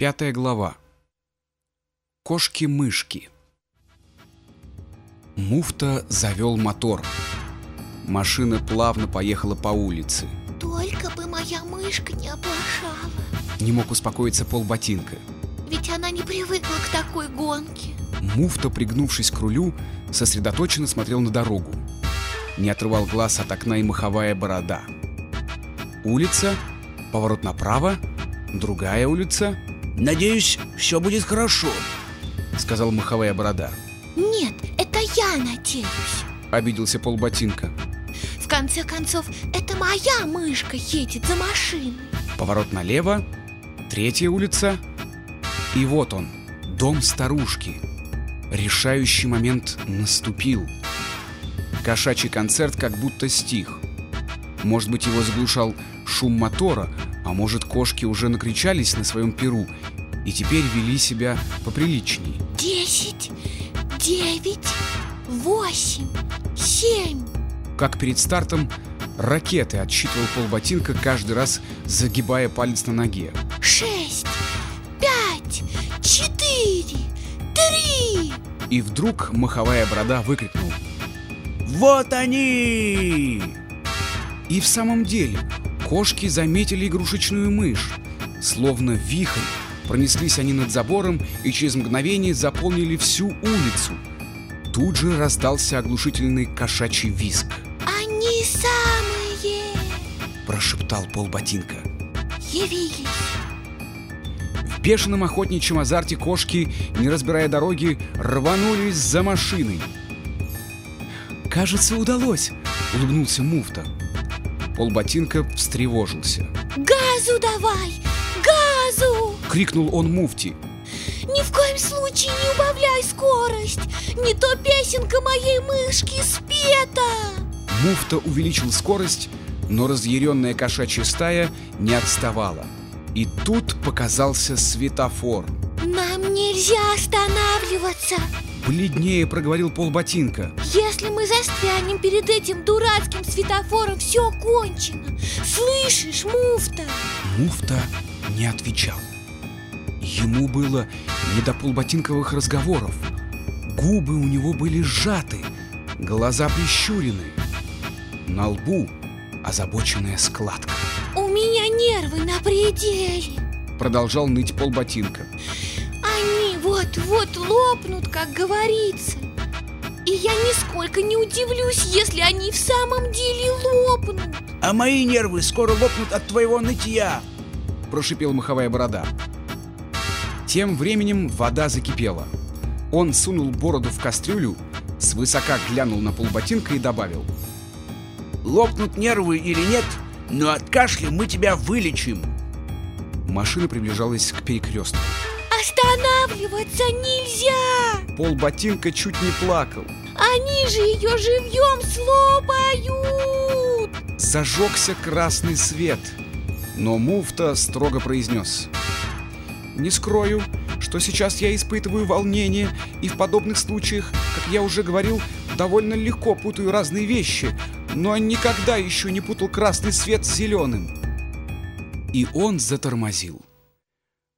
Пятая глава. Кошки-мышки. Муфта завел мотор. Машина плавно поехала по улице. Только бы моя мышка не оплошала. Не мог успокоиться полботинка. Ведь она не привыкла к такой гонке. Муфта, пригнувшись к рулю, сосредоточенно смотрел на дорогу. Не отрывал глаз от окна и маховая борода. Улица, поворот направо, другая улица. Надеюсь, все будет хорошо. Сказал маховая борода. Нет, это я надеюсь. Обиделся полботинка. В конце концов, это моя мышка едет за машиной. Поворот налево, третья улица. И вот он, дом старушки. Решающий момент наступил. Кошачий концерт как будто стих. Может быть, его заглушал шум мотора, а может, кошки уже накричались на своем перу и теперь вели себя поприличней. Десять, девять, восемь, семь. Как перед стартом ракеты отсчитывал полботинка, каждый раз загибая палец на ноге. Шесть, пять, четыре, три. И вдруг маховая борода выкрикнул. Вот они! И в самом деле кошки заметили игрушечную мышь. Словно вихрь пронеслись они над забором и через мгновение заполнили всю улицу. Тут же раздался оглушительный кошачий визг. Они самые Прошептал полботинка. явились. В бешеном охотничьем азарте кошки, не разбирая дороги, рванулись за машиной. «Кажется, удалось!» — улыбнулся муфта. Полботинка встревожился. Газу давай! Газу! — крикнул он муфти. Ни в коем случае не убавляй скорость! Не то песенка моей мышки спета! Муфта увеличил скорость, но разъяренная кошачья стая не отставала. И тут показался светофор. Нам нельзя останавливаться! Бледнее проговорил полботинка. Если мы застрянем перед этим дурацким светофором, все кончено! Слышишь, муфта? Муфта не отвечал. Ему было не до полботинковых разговоров. Губы у него были сжаты, глаза прищурены. На лбу озабоченная складка. У меня нервы на пределе! Продолжал ныть полботинка. Они вот-вот лопнут, как говорится. И я нисколько не удивлюсь, если они в самом деле лопнут. А мои нервы скоро лопнут от твоего нытья. Прошипел маховая борода. Тем временем вода закипела. Он сунул бороду в кастрюлю, свысока глянул на полботинка и добавил. Лопнут нервы или нет, но от кашля мы тебя вылечим. Машина приближалась к перекрестку. Останавливаться нельзя! Полботинка чуть не плакал. Они же ее живьем слопают! Зажегся красный свет. Но муфта строго произнес. Не скрою, что сейчас я испытываю волнение, и в подобных случаях, как я уже говорил, довольно легко путаю разные вещи, но никогда еще не путал красный свет с зеленым. И он затормозил.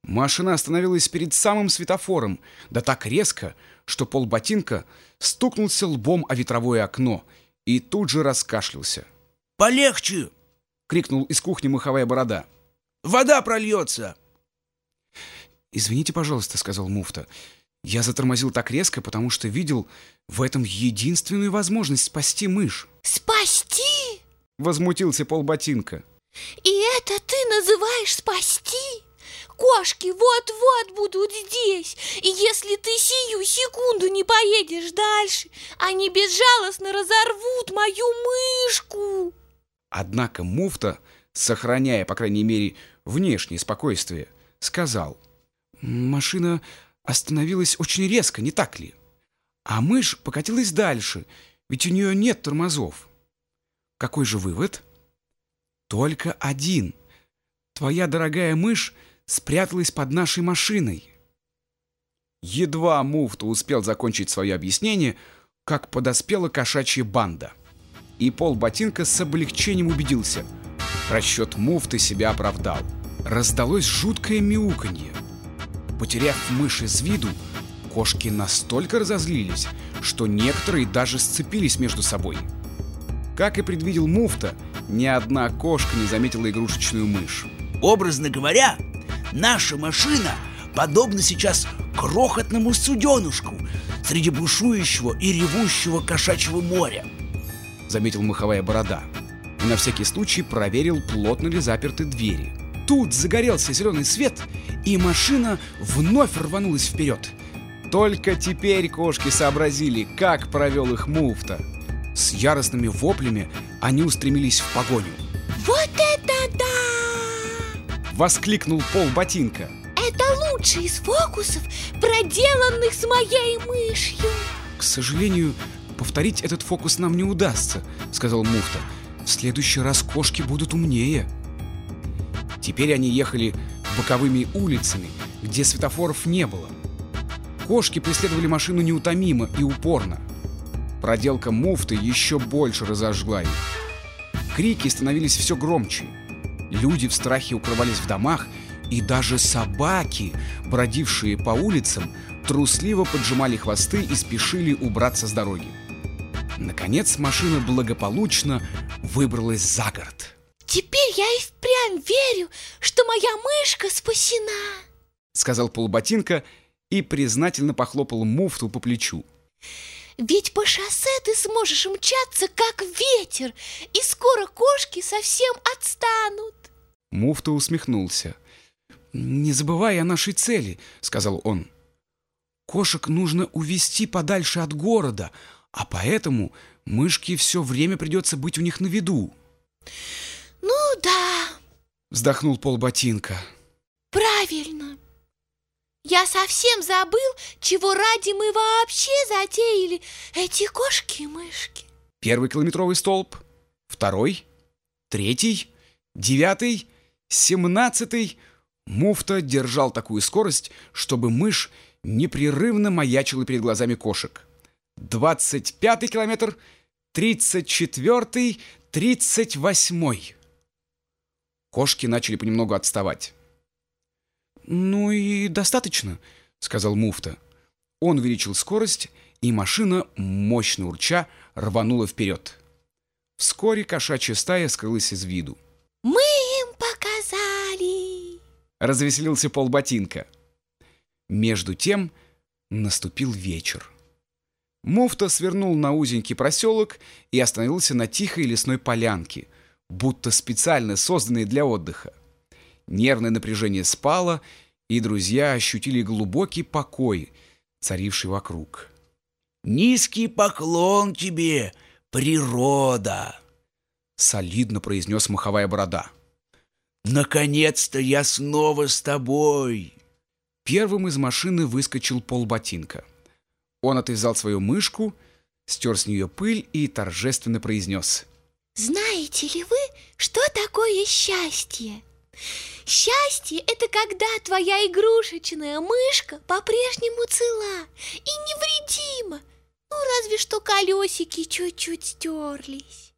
Машина остановилась перед самым светофором, да так резко, что полботинка стукнулся лбом о ветровое окно и тут же раскашлялся. Полегче! Крикнул из кухни маховая борода. Вода прольется! «Извините, пожалуйста», — сказал муфта. «Я затормозил так резко, потому что видел в этом единственную возможность спасти мышь». Спасти? Возмутился полботинка. И это ты называешь спасти? Кошки вот-вот будут здесь, и если ты сию секунду не поедешь дальше, они безжалостно разорвут мою мышку. Однако муфта, сохраняя, по крайней мере, внешнее спокойствие, сказал. «Машина остановилась очень резко, не так ли? А мышь покатилась дальше, ведь у нее нет тормозов. Какой же вывод?» «Только один. Твоя дорогая мышь спряталась под нашей машиной». Едва муфта успел закончить свое объяснение, как подоспела кошачья банда. И пол ботинка с облегчением убедился. Расчет муфты себя оправдал. Раздалось жуткое мяуканье. Потеряв мышь из виду, кошки настолько разозлились, что некоторые даже сцепились между собой. Как и предвидел муфта, ни одна кошка не заметила игрушечную мышь. Образно говоря, наша машина подобна сейчас крохотному суденушку среди бушующего и ревущего кошачьего моря. Заметил маховая борода и на всякий случай проверил, плотно ли заперты двери. Тут загорелся зеленый свет, и машина вновь рванулась вперед. Только теперь кошки сообразили, как провел их муфта. С яростными воплями они устремились в погоню. Вот это да! Воскликнул пол ботинка. Это лучший из фокусов, проделанных с моей мышью. К сожалению, повторить этот фокус нам не удастся, сказал муфта. В следующий раз кошки будут умнее. Теперь они ехали боковыми улицами, где светофоров не было. Кошки преследовали машину неутомимо и упорно. Проделка муфты еще больше разожгла их. Крики становились все громче. Люди в страхе укрывались в домах, и даже собаки, бродившие по улицам, трусливо поджимали хвосты и спешили убраться с дороги. Наконец машина благополучно выбралась за город. Теперь я и впрямь верю, что моя мышка спасена, сказал полуботинка и признательно похлопал муфту по плечу. Ведь по шоссе ты сможешь мчаться, как ветер, и скоро кошки совсем отстанут. Муфта усмехнулся. «Не забывай о нашей цели», — сказал он. «Кошек нужно увести подальше от города, а поэтому мышке все время придется быть у них на виду». «Ну да», — вздохнул полботинка. «Правильно. Я совсем забыл, чего ради мы вообще затеяли эти кошки-мышки». Первый километровый столб, второй, третий, девятый, семнадцатый. Муфта держал такую скорость, чтобы мышь непрерывно маячила перед глазами кошек. Двадцать пятый километр, тридцать четвертый, тридцать восьмой. Кошки начали понемногу отставать. «Ну и достаточно», — сказал муфта. Он увеличил скорость, и машина, мощно урча, рванула вперед. Вскоре кошачья стая скрылась из виду. «Мы им показали!» — развеселился полботинка. Между тем наступил вечер. Муфта свернул на узенький проселок и остановился на тихой лесной полянке, будто специально созданной для отдыха. Нервное напряжение спало, и друзья ощутили глубокий покой, царивший вокруг. «Низкий поклон тебе, природа!» — солидно произнес маховая борода. «Наконец-то я снова с тобой!» Первым из машины выскочил полботинка. Он отвязал свою мышку, стер с нее пыль и торжественно произнес. «Знаете ли вы, что такое счастье?» Счастье – это когда твоя игрушечная мышка по-прежнему цела и невредима. Ну, разве что колесики чуть-чуть стерлись.